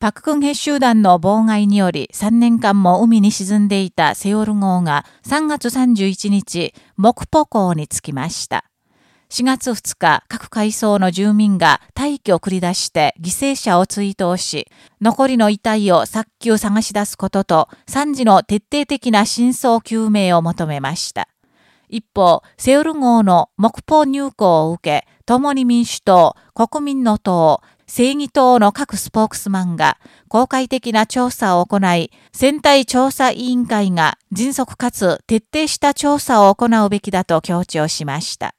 パククンヘ集団の妨害により3年間も海に沈んでいたセオル号が3月31日、木浦港に着きました。4月2日、各階層の住民が大気を繰り出して犠牲者を追悼し、残りの遺体を早急探し出すことと、惨事の徹底的な真相究明を求めました。一方、セウル号の木浦入港を受け、共に民主党、国民の党、正義党の各スポークスマンが公開的な調査を行い、選対調査委員会が迅速かつ徹底した調査を行うべきだと強調しました。